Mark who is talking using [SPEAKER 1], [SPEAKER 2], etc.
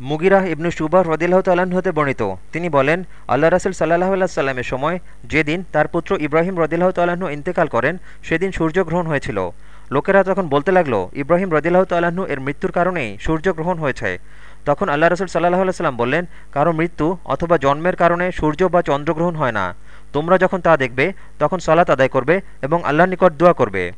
[SPEAKER 1] মুগিরাহ ইবনু সুবাহ রদিল্লাহ তাল্লাহ্ন হতে বর্ণিত। তিনি বলেন, আল্লাহ রাসুল সাল্লাহ সাল্লামের সময় যেদিন তার পুত্র ইব্রাহিম রদিল্লাহ তাল্লাহ্ন ইন্তেকাল করেন, সেদিন সূর্যগ্রহণ হয়েছিল। লোকেরা তখন বলতে লাগল, ইব্রাহিম রদিল্লাহ তাল্লাহ্ন এর মৃত্যুর কারণেই সূর্যগ্রহণ হয়েছে, তখন আল্লাহ রসুল সাল্লাহ সাল্লাম বললেন, কারও মৃত্যু অথবা জন্মের কারণে সূর্য বা চন্দ্রগ্রহণ হয় না। তোমরা যখন তা দেখবে, তখন সালাত আদায় করবে এবং আল্লাহর নিকট দোয়া করবে।